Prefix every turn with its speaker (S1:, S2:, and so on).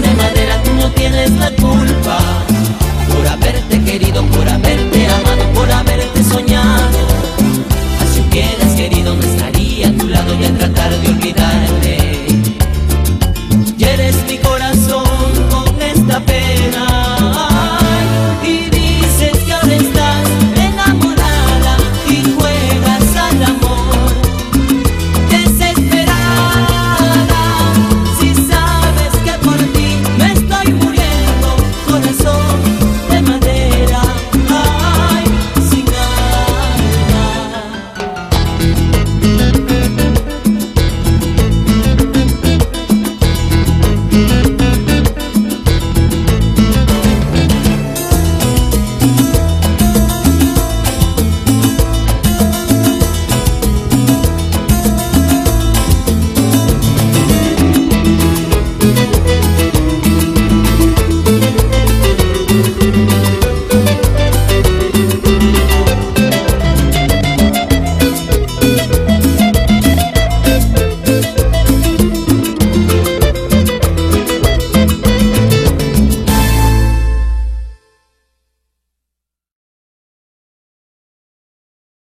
S1: de madera, tú no tienes la culpa por haberte querido, por haberte